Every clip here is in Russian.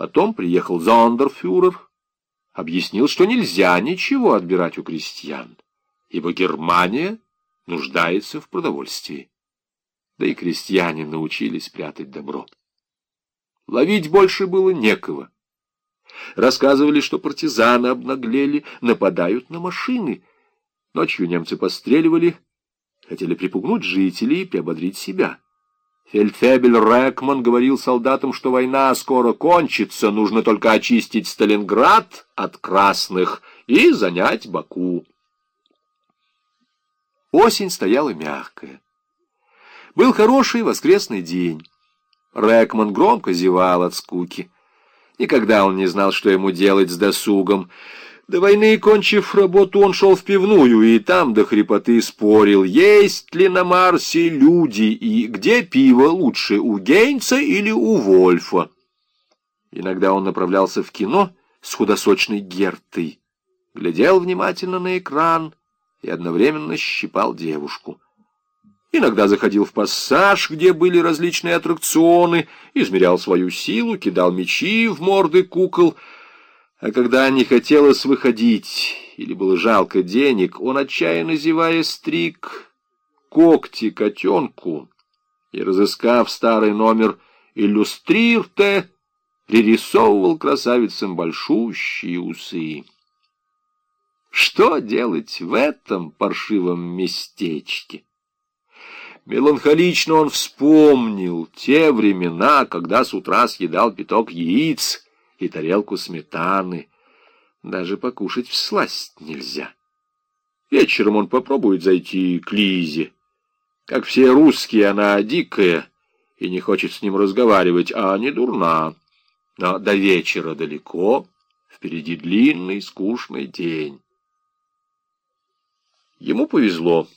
Потом приехал зондерфюрер, объяснил, что нельзя ничего отбирать у крестьян, ибо Германия нуждается в продовольствии. Да и крестьяне научились прятать добро. Ловить больше было некого. Рассказывали, что партизаны обнаглели, нападают на машины. Ночью немцы постреливали, хотели припугнуть жителей и приободрить себя. Фельдфебель Рекман говорил солдатам, что война скоро кончится, нужно только очистить Сталинград от красных и занять Баку. Осень стояла мягкая. Был хороший воскресный день. Рекман громко зевал от скуки. Никогда он не знал, что ему делать с досугом. До войны, кончив работу, он шел в пивную, и там до хрипоты спорил, есть ли на Марсе люди, и где пиво лучше, у Гейнца или у Вольфа. Иногда он направлялся в кино с худосочной Гертой, глядел внимательно на экран и одновременно щипал девушку. Иногда заходил в пассаж, где были различные аттракционы, измерял свою силу, кидал мячи в морды кукол — а когда не хотелось выходить или было жалко денег, он, отчаянно зевая, стриг когти котенку и, разыскав старый номер «Иллюстрирте», пририсовывал красавицам большущие усы. Что делать в этом паршивом местечке? Меланхолично он вспомнил те времена, когда с утра съедал пяток яиц — и тарелку сметаны. Даже покушать в сласть нельзя. Вечером он попробует зайти к Лизе. Как все русские, она дикая и не хочет с ним разговаривать, а не дурна. Но до вечера далеко, впереди длинный, скучный день. Ему повезло.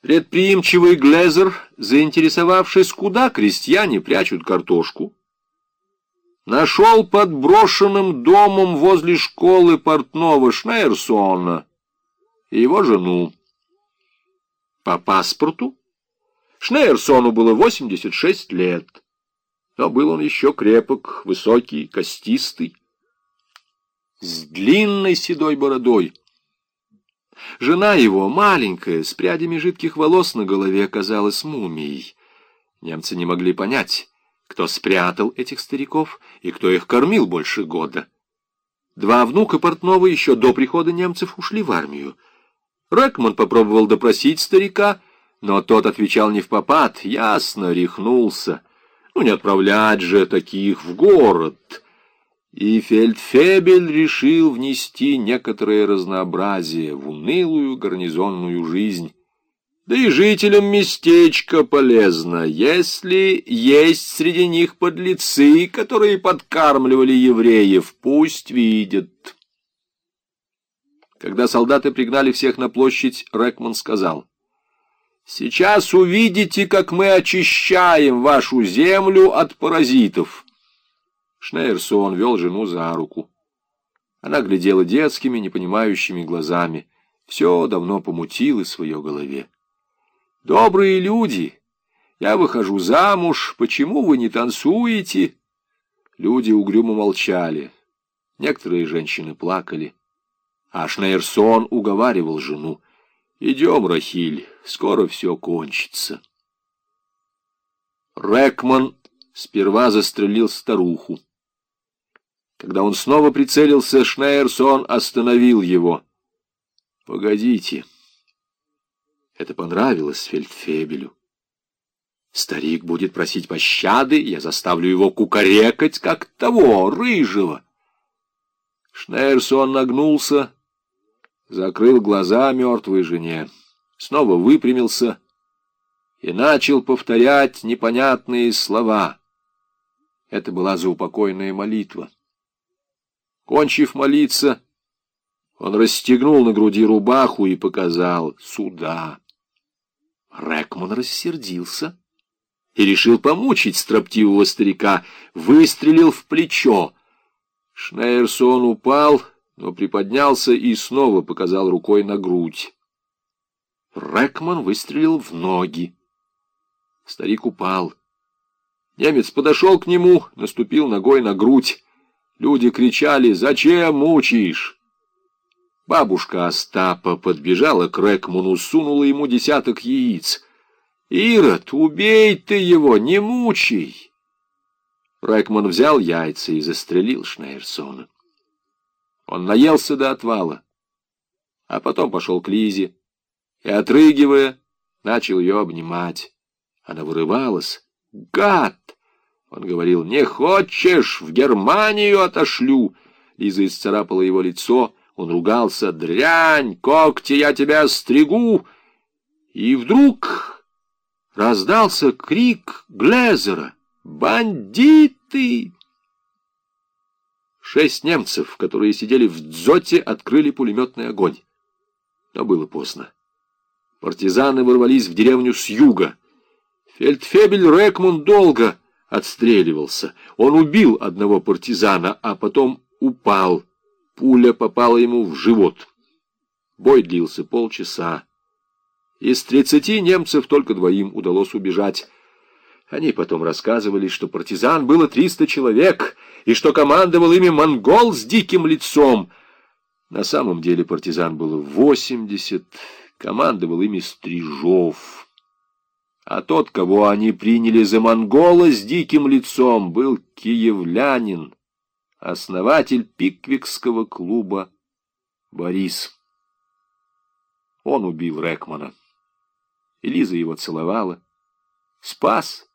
Предприимчивый Глезер, заинтересовавшись, куда крестьяне прячут картошку, нашел под брошенным домом возле школы портного Шнейрсона и его жену. По паспорту Шнейрсону было 86 лет, но был он еще крепок, высокий, костистый, с длинной седой бородой. Жена его, маленькая, с прядями жидких волос на голове, казалась мумией. Немцы не могли понять, кто спрятал этих стариков и кто их кормил больше года. Два внука портного еще до прихода немцев ушли в армию. Рэкман попробовал допросить старика, но тот отвечал не в попад, ясно рехнулся. Ну, не отправлять же таких в город. И Фельдфебель решил внести некоторое разнообразие в унылую гарнизонную жизнь. Да и жителям местечка полезно, если есть среди них подлецы, которые подкармливали евреев, пусть видят. Когда солдаты пригнали всех на площадь, Рекман сказал, «Сейчас увидите, как мы очищаем вашу землю от паразитов». Шнейерсон вел жену за руку. Она глядела детскими, непонимающими глазами. Все давно помутилось в ее голове. Добрые люди, я выхожу замуж, почему вы не танцуете? Люди угрюмо молчали. Некоторые женщины плакали. А Шнейрсон уговаривал жену. «Идем, Рахиль, скоро все кончится». Рекман сперва застрелил старуху. Когда он снова прицелился, Шнейрсон остановил его. «Погодите». Это понравилось Фельдфебелю. Старик будет просить пощады, я заставлю его кукарекать, как того, рыжего. Шнейрсон нагнулся, закрыл глаза мертвой жене, снова выпрямился и начал повторять непонятные слова. Это была заупокойная молитва. Кончив молиться, он расстегнул на груди рубаху и показал «Сюда». Рэкман рассердился и решил помучить строптивого старика, выстрелил в плечо. Шнейерсон упал, но приподнялся и снова показал рукой на грудь. Рэкман выстрелил в ноги. Старик упал. Немец подошел к нему, наступил ногой на грудь. Люди кричали «Зачем мучаешь?» Бабушка Остапа подбежала к Рекмуну, сунула ему десяток яиц. «Ирод, убей ты его, не мучай!» Рекман взял яйца и застрелил Шнейрсона. Он наелся до отвала, а потом пошел к Лизе и, отрыгивая, начал ее обнимать. Она вырывалась. «Гад!» Он говорил, «Не хочешь, в Германию отошлю!» Лиза исцарапала его лицо, он ругался, «Дрянь, когти, я тебя стригу!» И вдруг раздался крик Глезера, «Бандиты!» Шесть немцев, которые сидели в дзоте, открыли пулеметный огонь. Но было поздно. Партизаны ворвались в деревню с юга. Фельдфебель Рекмун долго отстреливался. Он убил одного партизана, а потом упал. Пуля попала ему в живот. Бой длился полчаса. Из тридцати немцев только двоим удалось убежать. Они потом рассказывали, что партизан было триста человек, и что командовал ими монгол с диким лицом. На самом деле партизан было восемьдесят, командовал ими Стрижов. А тот, кого они приняли за монгола с диким лицом, был киевлянин, основатель пиквикского клуба Борис. Он убил Рекмана. Элиза его целовала. Спас!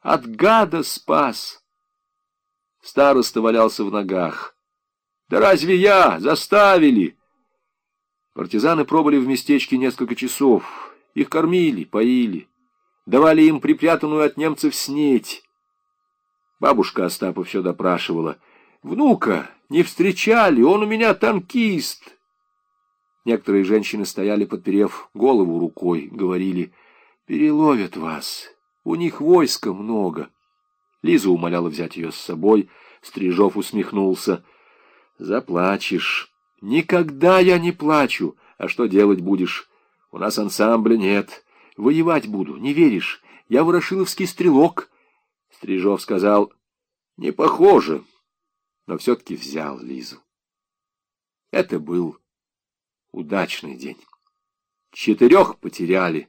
От гада спас! Староста валялся в ногах. «Да разве я? Заставили!» Партизаны пробыли в местечке несколько часов. Их кормили, поили, давали им припрятанную от немцев снеть. Бабушка Остапа все допрашивала. «Внука не встречали, он у меня танкист!» Некоторые женщины стояли, подперев голову рукой, говорили, «Переловят вас, у них войска много». Лиза умоляла взять ее с собой, Стрижов усмехнулся. «Заплачешь». Никогда я не плачу. А что делать будешь? У нас ансамбля нет. Воевать буду, не веришь? Я ворошиловский стрелок. Стрижов сказал, не похоже, но все-таки взял Лизу. Это был удачный день. Четырех потеряли.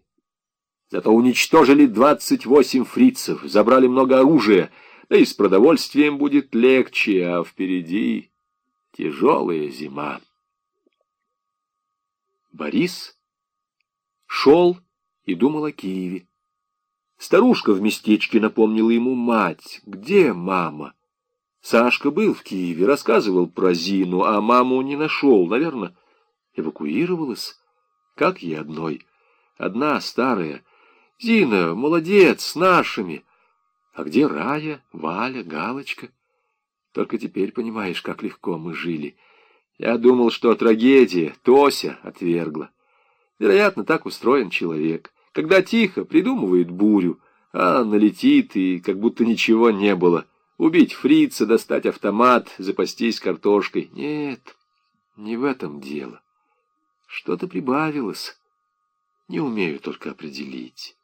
Зато уничтожили двадцать восемь фрицев, забрали много оружия, да и с продовольствием будет легче, а впереди... Тяжелая зима. Борис шел и думал о Киеве. Старушка в местечке напомнила ему мать. Где мама? Сашка был в Киеве, рассказывал про Зину, а маму не нашел. Наверное, эвакуировалась. Как ей одной? Одна старая. Зина, молодец, с нашими. А где Рая, Валя, Галочка? Только теперь понимаешь, как легко мы жили. Я думал, что трагедия Тося отвергла. Вероятно, так устроен человек. Когда тихо, придумывает бурю, а налетит, и как будто ничего не было. Убить фрица, достать автомат, запастись картошкой. Нет, не в этом дело. Что-то прибавилось. Не умею только определить.